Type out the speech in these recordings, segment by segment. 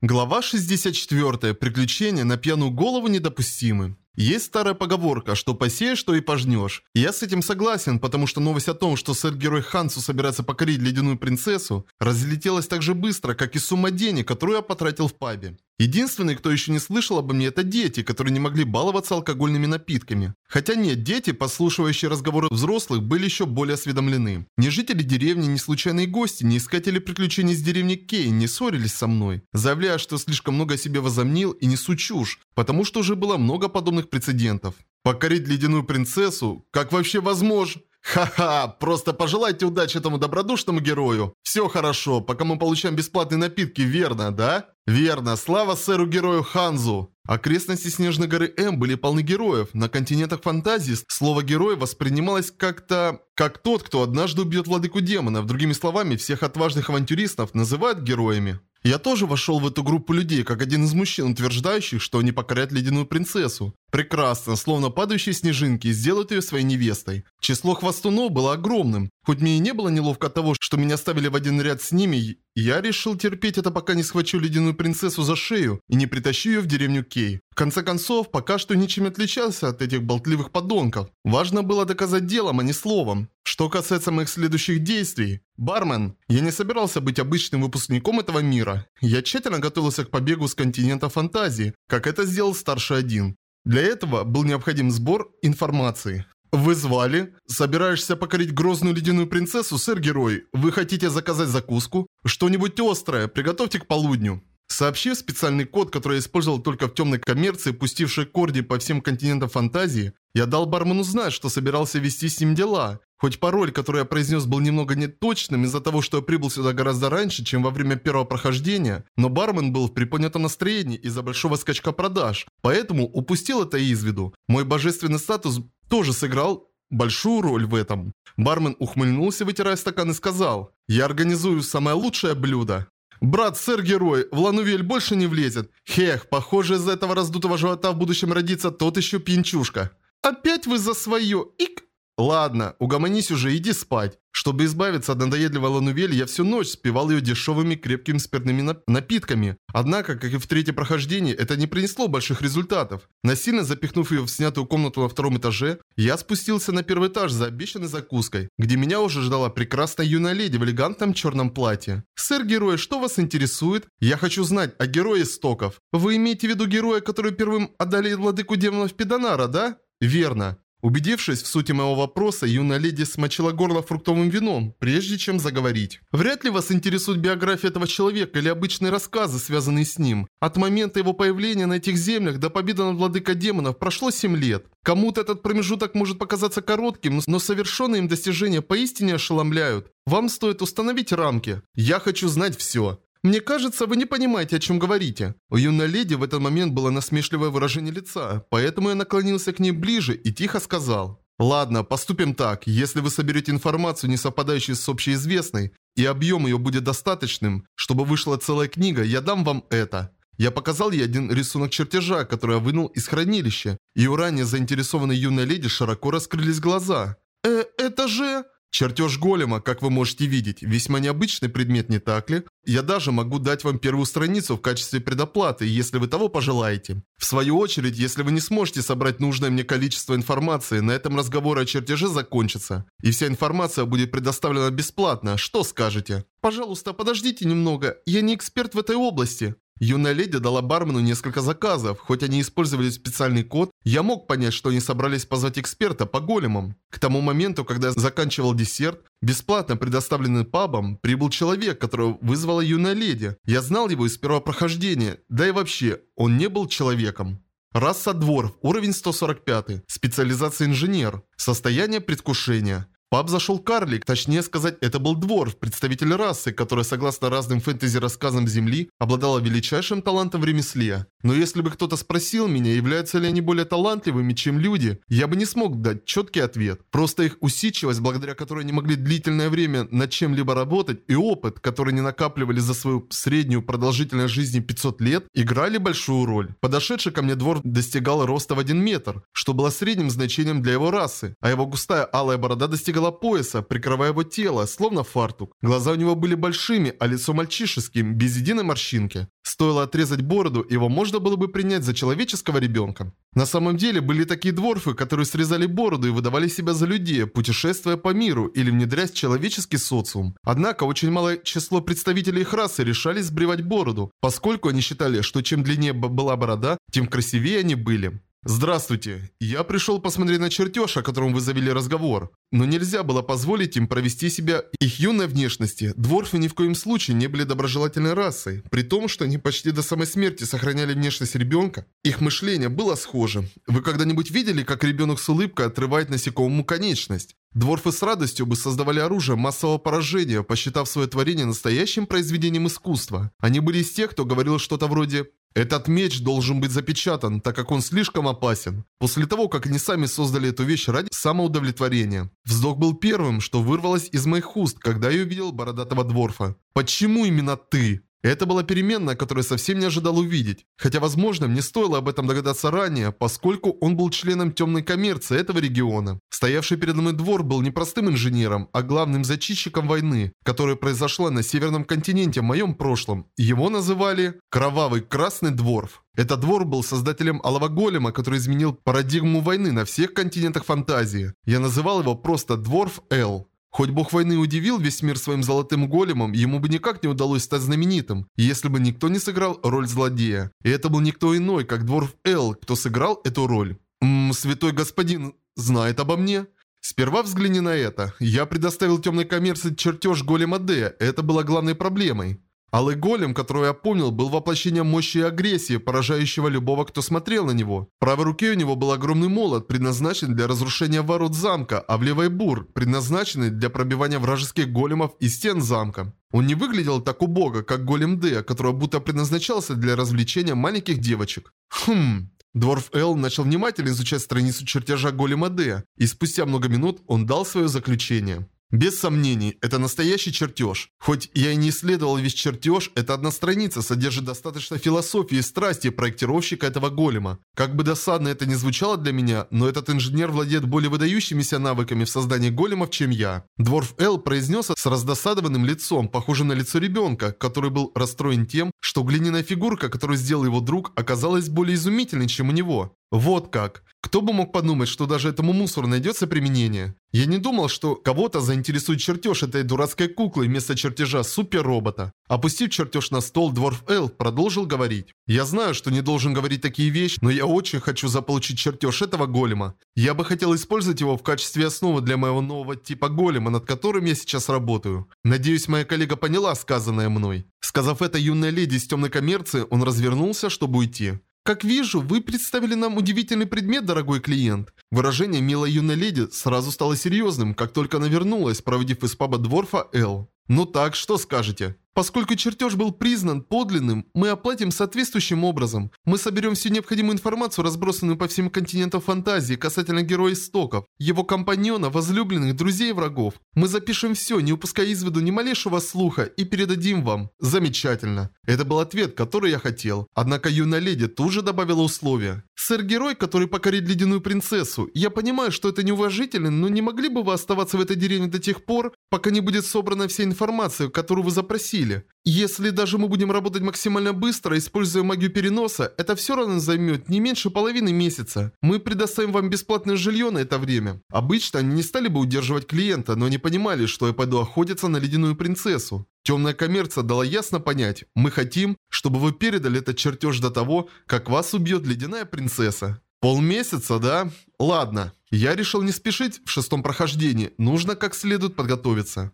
Глава 64. Приключения на пьяную голову недопустимы. Есть старая поговорка, что посеешь, что и пожнешь. Я с этим согласен, потому что новость о том, что сэр-герой Хансу собирается покорить ледяную принцессу, разлетелась так же быстро, как и сумма денег, которую я потратил в пабе. Единственный, кто еще не слышал обо мне, это дети, которые не могли баловаться алкогольными напитками. Хотя нет, дети, послушивающие разговоры взрослых, были еще более осведомлены. Ни жители деревни, ни случайные гости, ни искатели приключений из деревни Кей не ссорились со мной, заявляя, что слишком много о себе возомнил и несу чушь, потому что уже было много подобных прецедентов. Покорить ледяную принцессу? Как вообще возможно? Ха-ха, просто пожелайте удачи этому добродушному герою. Все хорошо, пока мы получаем бесплатные напитки, верно, да? Верно, слава сэру-герою Ханзу. Окрестности Снежной горы М были полны героев. На континентах фантазии слово «герой» воспринималось как-то... как тот, кто однажды убьет владыку демонов. Другими словами, всех отважных авантюристов называют героями. Я тоже вошел в эту группу людей, как один из мужчин, утверждающих, что они покорят ледяную принцессу. Прекрасно, словно падающие снежинки, сделают ее своей невестой. Число хвостунов было огромным. Хоть мне и не было неловко того, что меня ставили в один ряд с ними, я решил терпеть это, пока не схвачу ледяную принцессу за шею и не притащу ее в деревню Кей. Конце концов, пока что ничем отличался от этих болтливых подонков. Важно было доказать делом, а не словом. Что касается моих следующих действий. Бармен, я не собирался быть обычным выпускником этого мира. Я тщательно готовился к побегу с континента фантазии, как это сделал старший один. Для этого был необходим сбор информации. Вы звали? Собираешься покорить грозную ледяную принцессу, сэр-герой? Вы хотите заказать закуску? Что-нибудь острое, приготовьте к полудню. Сообщив специальный код, который я использовал только в темной коммерции, пустившей корди по всем континентам фантазии, я дал бармену знать, что собирался вести с ним дела. Хоть пароль, который я произнес, был немного неточным из-за того, что я прибыл сюда гораздо раньше, чем во время первого прохождения, но бармен был в приподнятом настроении из-за большого скачка продаж, поэтому упустил это из виду. Мой божественный статус тоже сыграл большую роль в этом. Бармен ухмыльнулся, вытирая стакан и сказал, «Я организую самое лучшее блюдо». «Брат, сэр-герой, в Ланувель больше не влезет. Хех, похоже, из-за этого раздутого живота в будущем родится тот еще пьянчушка». «Опять вы за свое? Ик!» «Ладно, угомонись уже, иди спать». Чтобы избавиться от надоедливой ланувели, я всю ночь спивал ее дешевыми крепкими спиртными напитками. Однако, как и в третьем прохождении, это не принесло больших результатов. Насильно запихнув ее в снятую комнату на втором этаже, я спустился на первый этаж за обещанной закуской, где меня уже ждала прекрасная юная леди в элегантном черном платье. «Сэр-герой, что вас интересует? Я хочу знать о герое стоков. Вы имеете в виду героя, который первым одолеет владыку демонов Педанара, да?» «Верно. Убедившись в сути моего вопроса, юная леди смочила горло фруктовым вином, прежде чем заговорить. Вряд ли вас интересует биография этого человека или обычные рассказы, связанные с ним. От момента его появления на этих землях до победы над владыкой демонов прошло 7 лет. Кому-то этот промежуток может показаться коротким, но совершенные им достижения поистине ошеломляют. Вам стоит установить рамки. Я хочу знать все. «Мне кажется, вы не понимаете, о чем говорите». У юной леди в этот момент было насмешливое выражение лица, поэтому я наклонился к ней ближе и тихо сказал. «Ладно, поступим так. Если вы соберете информацию, не совпадающую с общеизвестной, и объем ее будет достаточным, чтобы вышла целая книга, я дам вам это». Я показал ей один рисунок чертежа, который я вынул из хранилища, и у ранее заинтересованной юной леди широко раскрылись глаза. «Э, это же...» Чертеж голема, как вы можете видеть, весьма необычный предмет, не так ли? Я даже могу дать вам первую страницу в качестве предоплаты, если вы того пожелаете. В свою очередь, если вы не сможете собрать нужное мне количество информации, на этом разговор о чертеже закончится. И вся информация будет предоставлена бесплатно. Что скажете? Пожалуйста, подождите немного. Я не эксперт в этой области. Юная леди дала бармену несколько заказов. Хоть они использовали специальный код, я мог понять, что они собрались позвать эксперта по големам. К тому моменту, когда я заканчивал десерт, бесплатно предоставленный пабом, прибыл человек, которого вызвала юная леди. Я знал его из первого прохождения, да и вообще, он не был человеком. Раса Дворф, уровень 145, специализация инженер, состояние предвкушения паб зашел карлик, точнее сказать, это был дворф, представитель расы, которая, согласно разным фэнтези-рассказам Земли, обладала величайшим талантом в ремесле. Но если бы кто-то спросил меня, являются ли они более талантливыми, чем люди, я бы не смог дать четкий ответ. Просто их усидчивость, благодаря которой они могли длительное время над чем-либо работать, и опыт, который они накапливали за свою среднюю продолжительность жизни 500 лет, играли большую роль. Подошедший ко мне двор достигал роста в 1 метр, что было средним значением для его расы, а его густая алая борода достигала догола пояса, прикрывая его тело, словно фартук. Глаза у него были большими, а лицо мальчишеским, без единой морщинки. Стоило отрезать бороду, его можно было бы принять за человеческого ребенка. На самом деле были такие дворфы, которые срезали бороду и выдавали себя за людей, путешествуя по миру или внедряясь в человеческий социум. Однако очень малое число представителей их расы решались сбривать бороду, поскольку они считали, что чем длиннее была борода, тем красивее они были. Здравствуйте. Я пришел посмотреть на чертеж, о котором вы завели разговор. Но нельзя было позволить им провести себя их юной внешности. Дворфы ни в коем случае не были доброжелательной расой. При том, что они почти до самой смерти сохраняли внешность ребенка, их мышление было схоже. Вы когда-нибудь видели, как ребенок с улыбкой отрывает насекомому конечность? Дворфы с радостью бы создавали оружие массового поражения, посчитав свое творение настоящим произведением искусства. Они были из тех, кто говорил что-то вроде этот меч должен быть запечатан, так как он слишком опасен. После того, как они сами создали эту вещь ради самоудовлетворения. Вздох был первым, что вырвалось из моих уст, когда я увидел бородатого дворфа. «Почему именно ты?» Это была переменная, которую совсем не ожидал увидеть. Хотя, возможно, мне стоило об этом догадаться ранее, поскольку он был членом темной коммерции этого региона. Стоявший передо мной двор был не простым инженером, а главным зачистчиком войны, которая произошла на северном континенте в моем прошлом. Его называли «Кровавый Красный Дворф». Этот двор был создателем Алого Голема, который изменил парадигму войны на всех континентах фантазии. Я называл его просто Дворф Эл. Хоть бог войны удивил весь мир своим золотым големом, ему бы никак не удалось стать знаменитым, если бы никто не сыграл роль злодея. И это был никто иной, как Дворф Эл, кто сыграл эту роль. Ммм, святой господин знает обо мне? Сперва взгляни на это. Я предоставил темной коммерции чертеж голема Д, это было главной проблемой. Алый голем, которого я помнил, был воплощением мощи и агрессии, поражающего любого, кто смотрел на него. В правой руке у него был огромный молот, предназначенный для разрушения ворот замка, а в левой бур, предназначенный для пробивания вражеских големов и стен замка. Он не выглядел так убого, как голем Д, который будто предназначался для развлечения маленьких девочек. Хм... Дворф Эл начал внимательно изучать страницу чертежа голема Д, и спустя много минут он дал свое заключение. Без сомнений, это настоящий чертеж. Хоть я и не исследовал весь чертеж, эта одна страница содержит достаточно философии и страсти проектировщика этого голема. Как бы досадно это ни звучало для меня, но этот инженер владеет более выдающимися навыками в создании големов, чем я. Дворф Эл произнес с раздосадованным лицом, похожим на лицо ребенка, который был расстроен тем, что глиняная фигурка, которую сделал его друг, оказалась более изумительной, чем у него. Вот как. Кто бы мог подумать, что даже этому мусору найдется применение? Я не думал, что кого-то заинтересует чертеж этой дурацкой куклы вместо чертежа супер-робота. Опустив чертеж на стол, Дворф Эл продолжил говорить. Я знаю, что не должен говорить такие вещи, но я очень хочу заполучить чертеж этого голема. Я бы хотел использовать его в качестве основы для моего нового типа голема, над которым я сейчас работаю. Надеюсь, моя коллега поняла сказанное мной. Сказав это юной леди из темной коммерции, он развернулся, чтобы уйти. «Как вижу, вы представили нам удивительный предмет, дорогой клиент». Выражение милой юной леди сразу стало серьезным, как только она вернулась, проводив из паба Дворфа Эл. «Ну так, что скажете?» Поскольку чертеж был признан подлинным, мы оплатим соответствующим образом. Мы соберем всю необходимую информацию, разбросанную по всем континентам фантазии, касательно героя истоков, его компаньона, возлюбленных, друзей и врагов. Мы запишем все, не упуская из виду ни малейшего слуха, и передадим вам. Замечательно. Это был ответ, который я хотел. Однако юная леди тут же добавила условия. Сэр-герой, который покорит ледяную принцессу, я понимаю, что это неуважительно, но не могли бы вы оставаться в этой деревне до тех пор, пока не будет собрана вся информация, которую вы запросили? Силе. Если даже мы будем работать максимально быстро, используя магию переноса, это все равно займет не меньше половины месяца. Мы предоставим вам бесплатное жилье на это время. Обычно они не стали бы удерживать клиента, но они понимали, что я пойду охотиться на ледяную принцессу. Темная коммерция дала ясно понять, мы хотим, чтобы вы передали этот чертеж до того, как вас убьет ледяная принцесса. Полмесяца, да? Ладно. Я решил не спешить в шестом прохождении, нужно как следует подготовиться.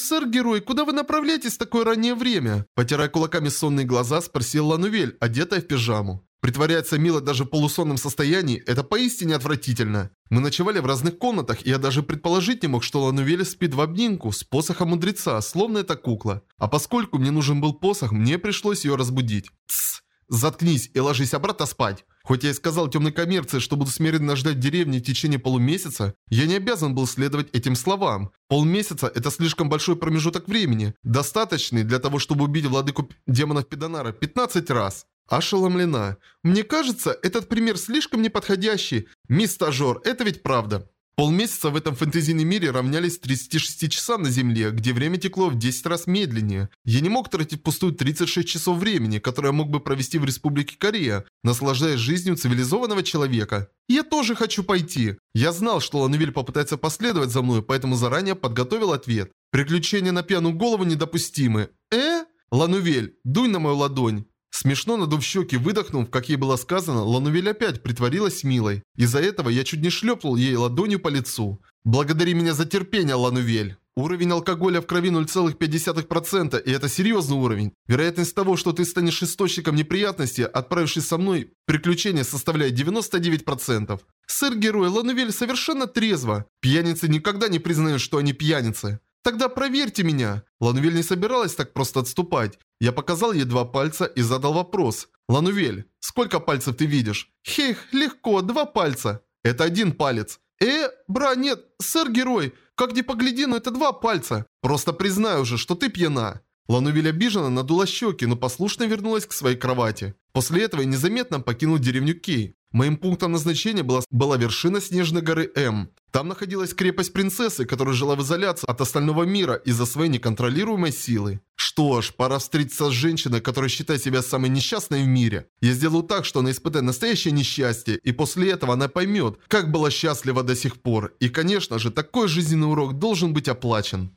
«Ммм, сэр-герой, куда вы направляетесь в такое раннее время?» Потирая кулаками сонные глаза, спросил Ланувель, одетая в пижаму. Притворяться мило даже в полусонном состоянии – это поистине отвратительно. Мы ночевали в разных комнатах, и я даже предположить не мог, что Ланувель спит в обнимку с посохом мудреца, словно это кукла. А поскольку мне нужен был посох, мне пришлось ее разбудить. Тссс. Заткнись и ложись обратно спать. Хоть я и сказал темной коммерции, что буду смиренно ждать в в течение полумесяца, я не обязан был следовать этим словам. Полмесяца – это слишком большой промежуток времени, достаточный для того, чтобы убить владыку демонов Педонара 15 раз. Ошеломлена. Мне кажется, этот пример слишком неподходящий. Мисс Стажер, это ведь правда. Полмесяца в этом фэнтезийном мире равнялись 36 часам на Земле, где время текло в 10 раз медленнее. Я не мог тратить пустую 36 часов времени, которые я мог бы провести в Республике Корея, наслаждаясь жизнью цивилизованного человека. Я тоже хочу пойти. Я знал, что Ланувель попытается последовать за мной, поэтому заранее подготовил ответ. Приключения на пьяную голову недопустимы. Э? Ланувель, дуй на мою ладонь. Смешно надув щеки, выдохнув, как ей было сказано, Ланувель опять притворилась милой. Из-за этого я чуть не шлепнул ей ладонью по лицу. «Благодари меня за терпение, Ланувель!» Уровень алкоголя в крови 0,5%, и это серьезный уровень. Вероятность того, что ты станешь источником неприятностей, отправившись со мной в приключение составляет 99%. Сэр-герой Ланувель совершенно трезво. Пьяницы никогда не признают, что они пьяницы. «Тогда проверьте меня!» Ланувель не собиралась так просто отступать. Я показал ей два пальца и задал вопрос. «Ланувель, сколько пальцев ты видишь?» «Хех, легко, два пальца». «Это один палец». «Э, бра, нет, сэр-герой, как ни погляди, но это два пальца. Просто признай уже, что ты пьяна». Ланувель обиженно надула щеки, но послушно вернулась к своей кровати. После этого я незаметно покинул деревню Кей. Моим пунктом назначения была, была вершина Снежной горы М. Там находилась крепость принцессы, которая жила в изоляции от остального мира из-за своей неконтролируемой силы. Что ж, пора встретиться с женщиной, которая считает себя самой несчастной в мире. Я сделаю так, что она испытает настоящее несчастье, и после этого она поймет, как была счастлива до сих пор. И конечно же, такой жизненный урок должен быть оплачен.